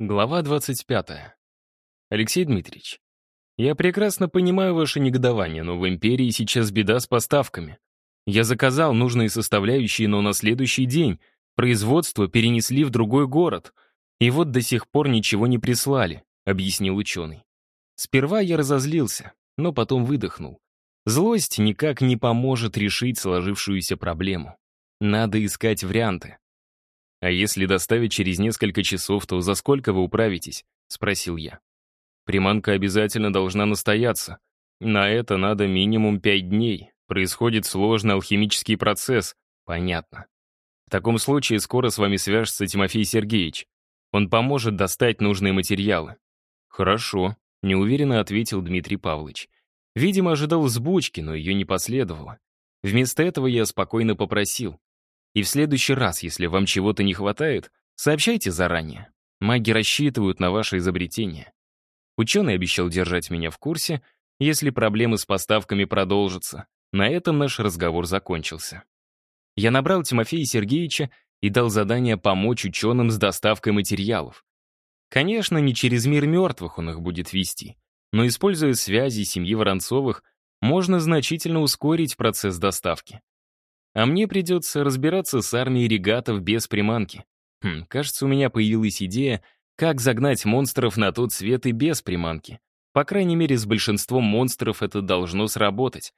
Глава 25. Алексей Дмитриевич, я прекрасно понимаю ваше негодование, но в империи сейчас беда с поставками. Я заказал нужные составляющие, но на следующий день производство перенесли в другой город, и вот до сих пор ничего не прислали, объяснил ученый. Сперва я разозлился, но потом выдохнул. Злость никак не поможет решить сложившуюся проблему. Надо искать варианты. «А если доставить через несколько часов, то за сколько вы управитесь?» — спросил я. «Приманка обязательно должна настояться. На это надо минимум пять дней. Происходит сложный алхимический процесс. Понятно. В таком случае скоро с вами свяжется Тимофей Сергеевич. Он поможет достать нужные материалы». «Хорошо», — неуверенно ответил Дмитрий Павлович. Видимо, ожидал взбучки, но ее не последовало. Вместо этого я спокойно попросил. И в следующий раз, если вам чего-то не хватает, сообщайте заранее. Маги рассчитывают на ваше изобретение. Ученый обещал держать меня в курсе, если проблемы с поставками продолжатся. На этом наш разговор закончился. Я набрал Тимофея Сергеевича и дал задание помочь ученым с доставкой материалов. Конечно, не через мир мертвых он их будет вести, но, используя связи семьи Воронцовых, можно значительно ускорить процесс доставки. А мне придется разбираться с армией регатов без приманки. Хм, кажется, у меня появилась идея, как загнать монстров на тот свет и без приманки. По крайней мере, с большинством монстров это должно сработать.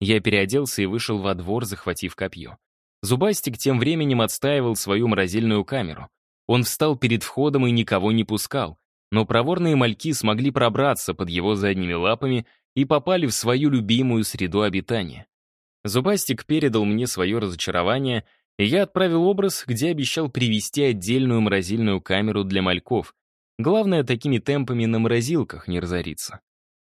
Я переоделся и вышел во двор, захватив копье. Зубастик тем временем отстаивал свою морозильную камеру. Он встал перед входом и никого не пускал, но проворные мальки смогли пробраться под его задними лапами и попали в свою любимую среду обитания. Зубастик передал мне свое разочарование, и я отправил образ, где обещал привезти отдельную морозильную камеру для мальков. Главное, такими темпами на морозилках не разориться.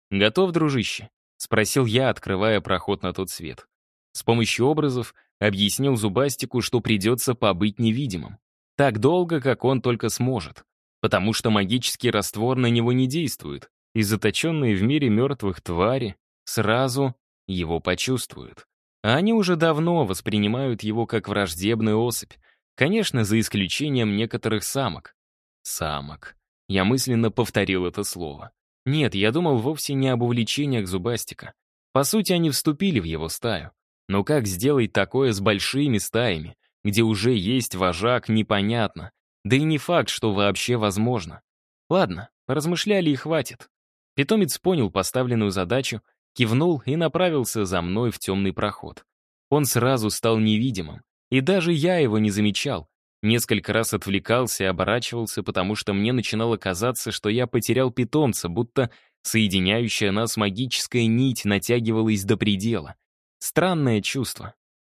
«Готов, дружище?» — спросил я, открывая проход на тот свет. С помощью образов объяснил Зубастику, что придется побыть невидимым. Так долго, как он только сможет. Потому что магический раствор на него не действует, и заточенные в мире мертвых твари сразу его почувствуют. А они уже давно воспринимают его как враждебную особь, конечно, за исключением некоторых самок. Самок. Я мысленно повторил это слово. Нет, я думал вовсе не об увлечениях Зубастика. По сути, они вступили в его стаю. Но как сделать такое с большими стаями, где уже есть вожак, непонятно. Да и не факт, что вообще возможно. Ладно, поразмышляли и хватит. Питомец понял поставленную задачу кивнул и направился за мной в темный проход. Он сразу стал невидимым, и даже я его не замечал. Несколько раз отвлекался и оборачивался, потому что мне начинало казаться, что я потерял питомца, будто соединяющая нас магическая нить натягивалась до предела. Странное чувство.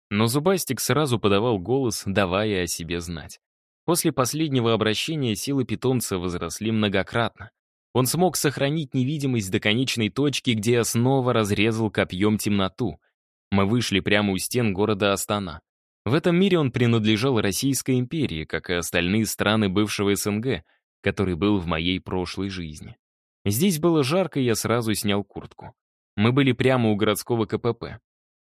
Но Зубастик сразу подавал голос, давая о себе знать. После последнего обращения силы питомца возросли многократно. Он смог сохранить невидимость до конечной точки, где я снова разрезал копьем темноту. Мы вышли прямо у стен города Астана. В этом мире он принадлежал Российской империи, как и остальные страны бывшего СНГ, который был в моей прошлой жизни. Здесь было жарко, и я сразу снял куртку. Мы были прямо у городского КПП.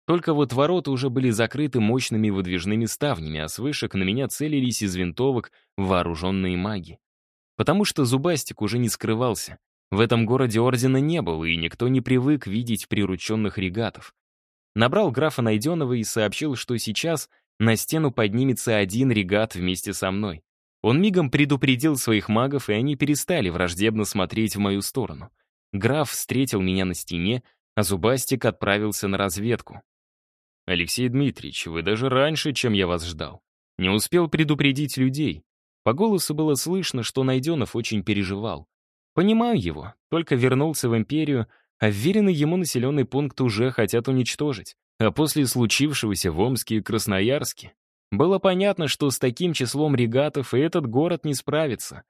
Только вот ворота уже были закрыты мощными выдвижными ставнями, а с вышек на меня целились из винтовок вооруженные маги. Потому что Зубастик уже не скрывался. В этом городе ордена не было, и никто не привык видеть прирученных регатов. Набрал графа Найденова и сообщил, что сейчас на стену поднимется один регат вместе со мной. Он мигом предупредил своих магов, и они перестали враждебно смотреть в мою сторону. Граф встретил меня на стене, а Зубастик отправился на разведку. «Алексей Дмитриевич, вы даже раньше, чем я вас ждал. Не успел предупредить людей. По голосу было слышно, что Найденов очень переживал. Понимаю его, только вернулся в империю, а вверенный ему населенный пункт уже хотят уничтожить. А после случившегося в Омске и Красноярске было понятно, что с таким числом регатов и этот город не справится.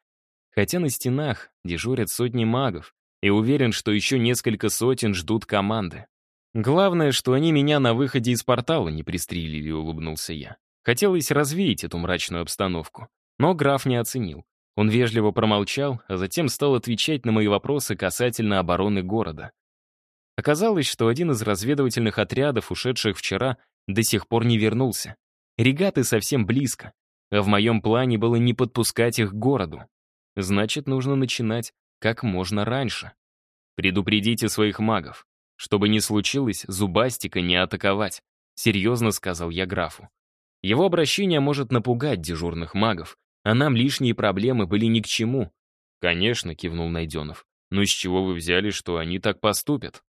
Хотя на стенах дежурят сотни магов, и уверен, что еще несколько сотен ждут команды. Главное, что они меня на выходе из портала не пристрелили, улыбнулся я. Хотелось развеять эту мрачную обстановку. Но граф не оценил. Он вежливо промолчал, а затем стал отвечать на мои вопросы касательно обороны города. Оказалось, что один из разведывательных отрядов, ушедших вчера, до сих пор не вернулся. Регаты совсем близко, а в моем плане было не подпускать их к городу. Значит, нужно начинать как можно раньше. Предупредите своих магов. Чтобы не случилось, зубастика не атаковать, серьезно сказал я графу. Его обращение может напугать дежурных магов, а нам лишние проблемы были ни к чему. Конечно, кивнул Найденов. Но с чего вы взяли, что они так поступят?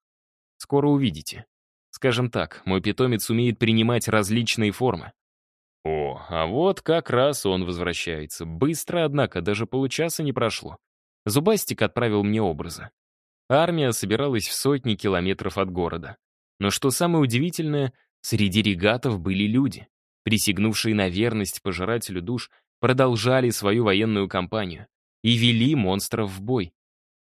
Скоро увидите. Скажем так, мой питомец умеет принимать различные формы. О, а вот как раз он возвращается. Быстро, однако, даже получаса не прошло. Зубастик отправил мне образы. Армия собиралась в сотни километров от города. Но что самое удивительное, среди регатов были люди, присягнувшие на верность пожирателю душ, продолжали свою военную кампанию и вели монстров в бой.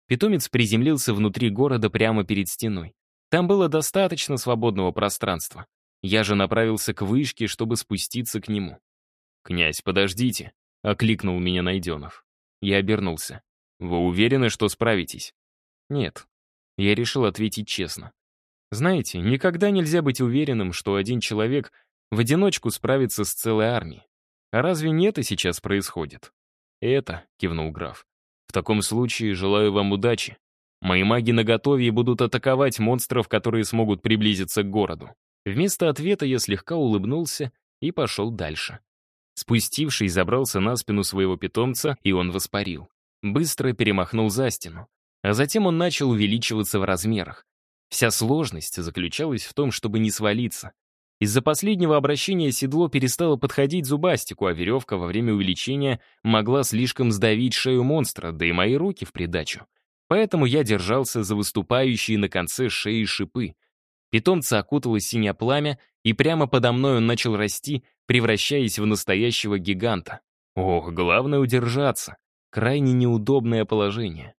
Питомец приземлился внутри города прямо перед стеной. Там было достаточно свободного пространства. Я же направился к вышке, чтобы спуститься к нему. «Князь, подождите», — окликнул меня Найденов. Я обернулся. «Вы уверены, что справитесь?» «Нет». Я решил ответить честно. Знаете, никогда нельзя быть уверенным, что один человек в одиночку справится с целой армией. А разве не это сейчас происходит? «Это», — кивнул граф. «В таком случае желаю вам удачи. Мои маги наготове и будут атаковать монстров, которые смогут приблизиться к городу». Вместо ответа я слегка улыбнулся и пошел дальше. Спустившись, забрался на спину своего питомца, и он воспарил. Быстро перемахнул за стену. А затем он начал увеличиваться в размерах. Вся сложность заключалась в том, чтобы не свалиться. Из-за последнего обращения седло перестало подходить зубастику, а веревка во время увеличения могла слишком сдавить шею монстра, да и мои руки в придачу. Поэтому я держался за выступающие на конце шеи шипы, Питомца окутало синее пламя, и прямо подо мной он начал расти, превращаясь в настоящего гиганта. Ох, главное удержаться. Крайне неудобное положение.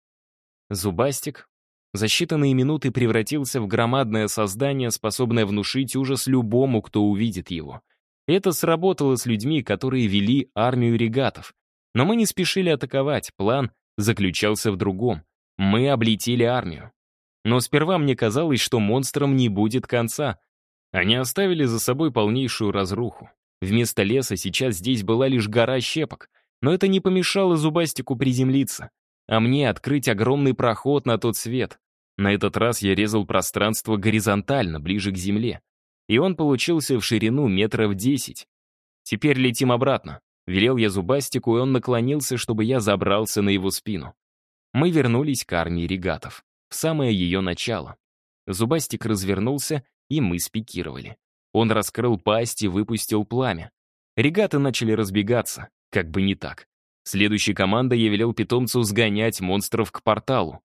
Зубастик за считанные минуты превратился в громадное создание, способное внушить ужас любому, кто увидит его. Это сработало с людьми, которые вели армию регатов. Но мы не спешили атаковать, план заключался в другом. Мы облетели армию. Но сперва мне казалось, что монстрам не будет конца. Они оставили за собой полнейшую разруху. Вместо леса сейчас здесь была лишь гора щепок, но это не помешало зубастику приземлиться, а мне открыть огромный проход на тот свет. На этот раз я резал пространство горизонтально, ближе к земле. И он получился в ширину метров десять. Теперь летим обратно. Велел я зубастику, и он наклонился, чтобы я забрался на его спину. Мы вернулись к армии регатов в самое ее начало. Зубастик развернулся, и мы спикировали. Он раскрыл пасть и выпустил пламя. Регаты начали разбегаться, как бы не так. Следующей командой я велел питомцу сгонять монстров к порталу.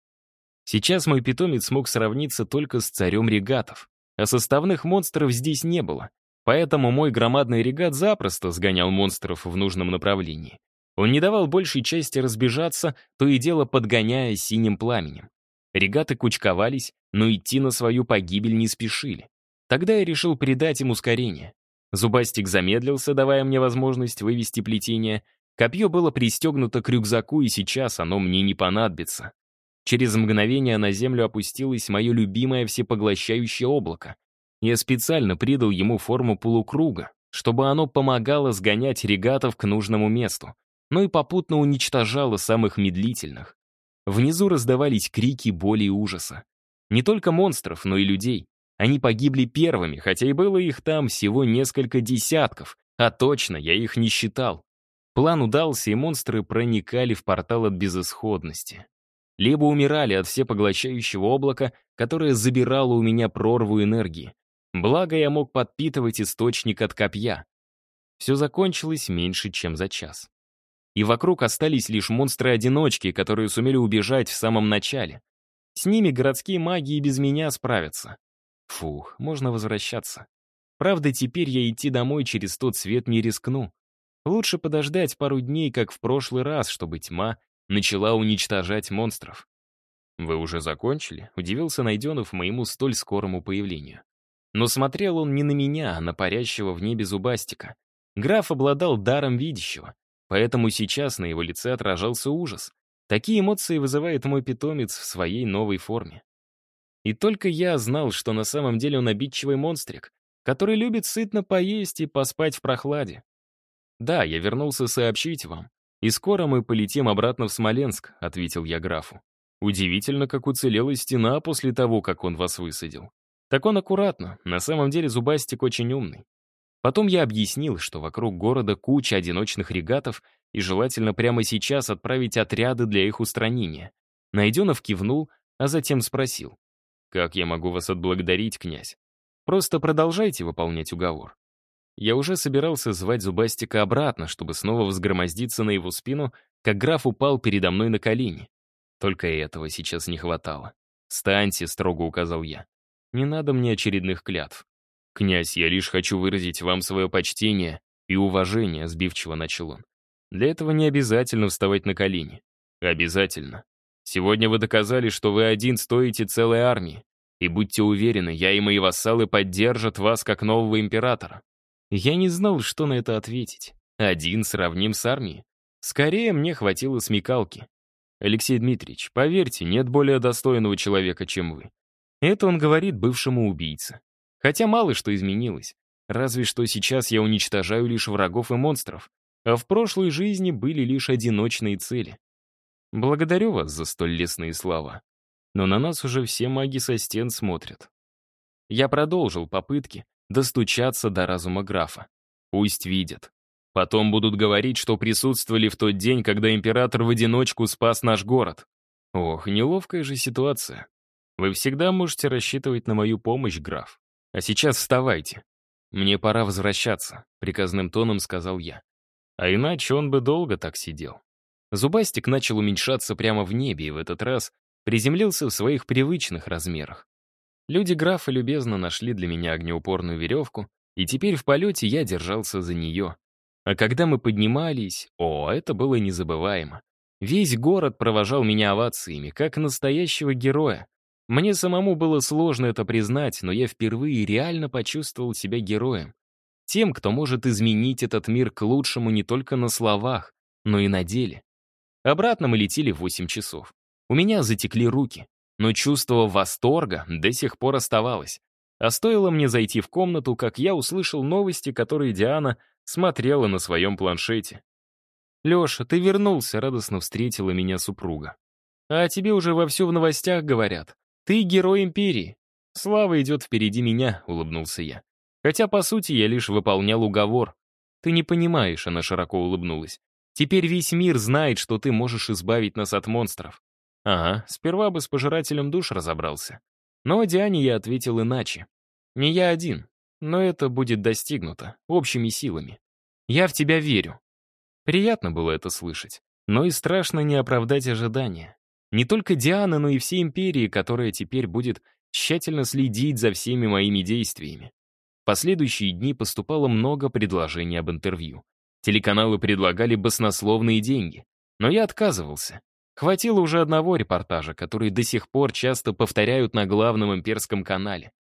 Сейчас мой питомец смог сравниться только с царем регатов, а составных монстров здесь не было, поэтому мой громадный регат запросто сгонял монстров в нужном направлении. Он не давал большей части разбежаться, то и дело подгоняя синим пламенем. Регаты кучковались, но идти на свою погибель не спешили. Тогда я решил придать им ускорение. Зубастик замедлился, давая мне возможность вывести плетение. Копье было пристегнуто к рюкзаку, и сейчас оно мне не понадобится. Через мгновение на землю опустилось мое любимое всепоглощающее облако. Я специально придал ему форму полукруга, чтобы оно помогало сгонять регатов к нужному месту, но и попутно уничтожало самых медлительных. Внизу раздавались крики боли и ужаса. Не только монстров, но и людей. Они погибли первыми, хотя и было их там всего несколько десятков, а точно, я их не считал. План удался, и монстры проникали в портал от безысходности. Либо умирали от всепоглощающего облака, которое забирало у меня прорву энергии. Благо, я мог подпитывать источник от копья. Все закончилось меньше, чем за час и вокруг остались лишь монстры-одиночки, которые сумели убежать в самом начале. С ними городские маги и без меня справятся. Фух, можно возвращаться. Правда, теперь я идти домой через тот свет не рискну. Лучше подождать пару дней, как в прошлый раз, чтобы тьма начала уничтожать монстров. «Вы уже закончили?» — удивился Найденов моему столь скорому появлению. Но смотрел он не на меня, а на парящего в небе зубастика. Граф обладал даром видящего. Поэтому сейчас на его лице отражался ужас. Такие эмоции вызывает мой питомец в своей новой форме. И только я знал, что на самом деле он обидчивый монстрик, который любит сытно поесть и поспать в прохладе. Да, я вернулся сообщить вам. «И скоро мы полетим обратно в Смоленск», — ответил я графу. Удивительно, как уцелела стена после того, как он вас высадил. Так он аккуратно, на самом деле Зубастик очень умный. Потом я объяснил, что вокруг города куча одиночных регатов, и желательно прямо сейчас отправить отряды для их устранения. Найденов кивнул, а затем спросил. «Как я могу вас отблагодарить, князь? Просто продолжайте выполнять уговор». Я уже собирался звать Зубастика обратно, чтобы снова взгромоздиться на его спину, как граф упал передо мной на колени. Только этого сейчас не хватало. «Станьте», — строго указал я. «Не надо мне очередных клятв. «Князь, я лишь хочу выразить вам свое почтение и уважение», — сбивчиво начал он. «Для этого не обязательно вставать на колени. Обязательно. Сегодня вы доказали, что вы один стоите целой армии. И будьте уверены, я и мои вассалы поддержат вас как нового императора». Я не знал, что на это ответить. Один сравним с армией. Скорее, мне хватило смекалки. Алексей Дмитриевич, поверьте, нет более достойного человека, чем вы. Это он говорит бывшему убийце. Хотя мало что изменилось. Разве что сейчас я уничтожаю лишь врагов и монстров, а в прошлой жизни были лишь одиночные цели. Благодарю вас за столь лестные слова. Но на нас уже все маги со стен смотрят. Я продолжил попытки достучаться до разума графа. Пусть видят. Потом будут говорить, что присутствовали в тот день, когда император в одиночку спас наш город. Ох, неловкая же ситуация. Вы всегда можете рассчитывать на мою помощь, граф. А сейчас вставайте. Мне пора возвращаться, приказным тоном сказал я. А иначе он бы долго так сидел. Зубастик начал уменьшаться прямо в небе и в этот раз приземлился в своих привычных размерах. Люди графа любезно нашли для меня огнеупорную веревку, и теперь в полете я держался за нее. А когда мы поднимались, о, это было незабываемо. Весь город провожал меня овациями, как настоящего героя. Мне самому было сложно это признать, но я впервые реально почувствовал себя героем. Тем, кто может изменить этот мир к лучшему не только на словах, но и на деле. Обратно мы летели 8 часов. У меня затекли руки, но чувство восторга до сих пор оставалось. А стоило мне зайти в комнату, как я услышал новости, которые Диана смотрела на своем планшете. «Леша, ты вернулся», — радостно встретила меня супруга. «А тебе уже вовсю в новостях говорят. «Ты герой империи. Слава идет впереди меня», — улыбнулся я. «Хотя, по сути, я лишь выполнял уговор. Ты не понимаешь», — она широко улыбнулась. «Теперь весь мир знает, что ты можешь избавить нас от монстров». Ага, сперва бы с пожирателем душ разобрался. Но Диане я ответил иначе. Не я один, но это будет достигнуто общими силами. Я в тебя верю. Приятно было это слышать, но и страшно не оправдать ожидания. Не только Диана, но и всей империи, которая теперь будет тщательно следить за всеми моими действиями. В последующие дни поступало много предложений об интервью. Телеканалы предлагали баснословные деньги, но я отказывался. Хватило уже одного репортажа, который до сих пор часто повторяют на главном имперском канале.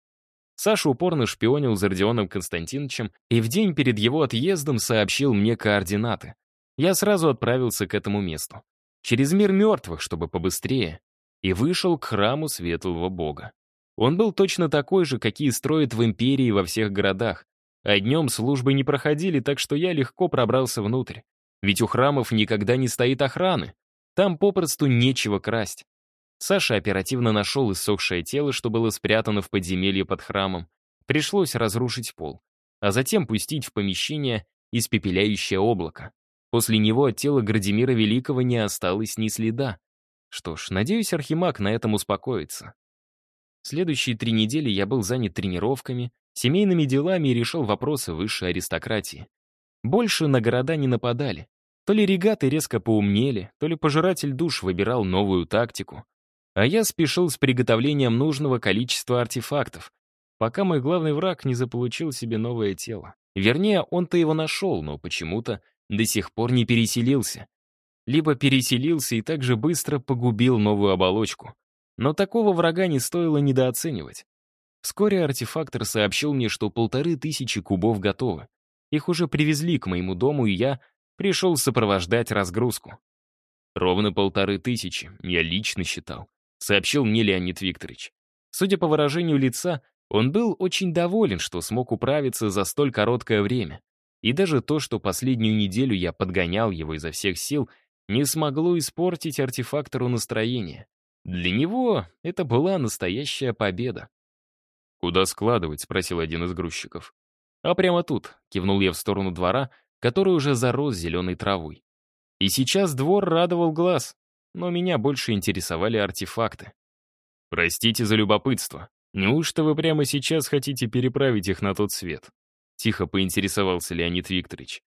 Саша упорно шпионил за Родионом Константиновичем и в день перед его отъездом сообщил мне координаты. Я сразу отправился к этому месту через мир мертвых, чтобы побыстрее, и вышел к храму светлого бога. Он был точно такой же, какие строят в империи во всех городах, а днем службы не проходили, так что я легко пробрался внутрь. Ведь у храмов никогда не стоит охраны, там попросту нечего красть. Саша оперативно нашел иссохшее тело, что было спрятано в подземелье под храмом. Пришлось разрушить пол, а затем пустить в помещение испепеляющее облако. После него от тела Градимира Великого не осталось ни следа. Что ж, надеюсь, Архимаг на этом успокоится. Следующие три недели я был занят тренировками, семейными делами и решил вопросы высшей аристократии. Больше на города не нападали. То ли регаты резко поумнели, то ли пожиратель душ выбирал новую тактику. А я спешил с приготовлением нужного количества артефактов, пока мой главный враг не заполучил себе новое тело. Вернее, он-то его нашел, но почему-то до сих пор не переселился. Либо переселился и так же быстро погубил новую оболочку. Но такого врага не стоило недооценивать. Вскоре артефактор сообщил мне, что полторы тысячи кубов готовы. Их уже привезли к моему дому, и я пришел сопровождать разгрузку. Ровно полторы тысячи, я лично считал, сообщил мне Леонид Викторович. Судя по выражению лица, он был очень доволен, что смог управиться за столь короткое время. И даже то, что последнюю неделю я подгонял его изо всех сил, не смогло испортить артефактору настроение. Для него это была настоящая победа. «Куда складывать?» — спросил один из грузчиков. «А прямо тут», — кивнул я в сторону двора, который уже зарос зеленой травой. И сейчас двор радовал глаз, но меня больше интересовали артефакты. «Простите за любопытство. Неужто вы прямо сейчас хотите переправить их на тот свет?» Тихо поинтересовался Леонид Викторович.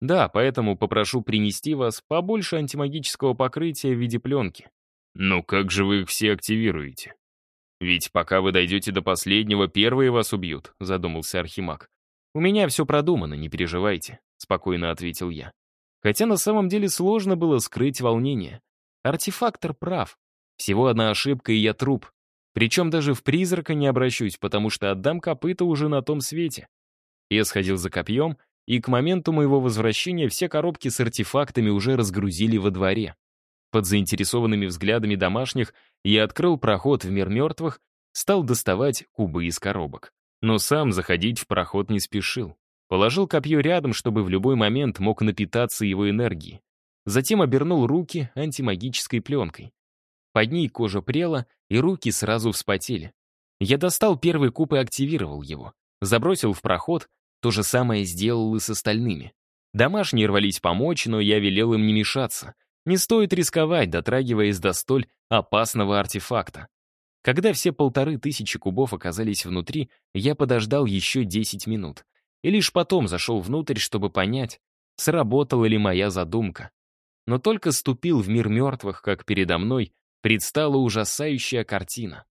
«Да, поэтому попрошу принести вас побольше антимагического покрытия в виде пленки». «Ну как же вы их все активируете?» «Ведь пока вы дойдете до последнего, первые вас убьют», — задумался Архимаг. «У меня все продумано, не переживайте», — спокойно ответил я. Хотя на самом деле сложно было скрыть волнение. Артефактор прав. Всего одна ошибка, и я труп. Причем даже в призрака не обращусь, потому что отдам копыта уже на том свете. Я сходил за копьем, и к моменту моего возвращения все коробки с артефактами уже разгрузили во дворе. Под заинтересованными взглядами домашних я открыл проход в мир мертвых, стал доставать кубы из коробок. Но сам заходить в проход не спешил. Положил копье рядом, чтобы в любой момент мог напитаться его энергией. Затем обернул руки антимагической пленкой. Под ней кожа прела, и руки сразу вспотели. Я достал первый куб и активировал его. Забросил в проход, то же самое сделал и с остальными. Домашние рвались помочь, но я велел им не мешаться. Не стоит рисковать, дотрагиваясь до столь опасного артефакта. Когда все полторы тысячи кубов оказались внутри, я подождал еще 10 минут. И лишь потом зашел внутрь, чтобы понять, сработала ли моя задумка. Но только ступил в мир мертвых, как передо мной предстала ужасающая картина.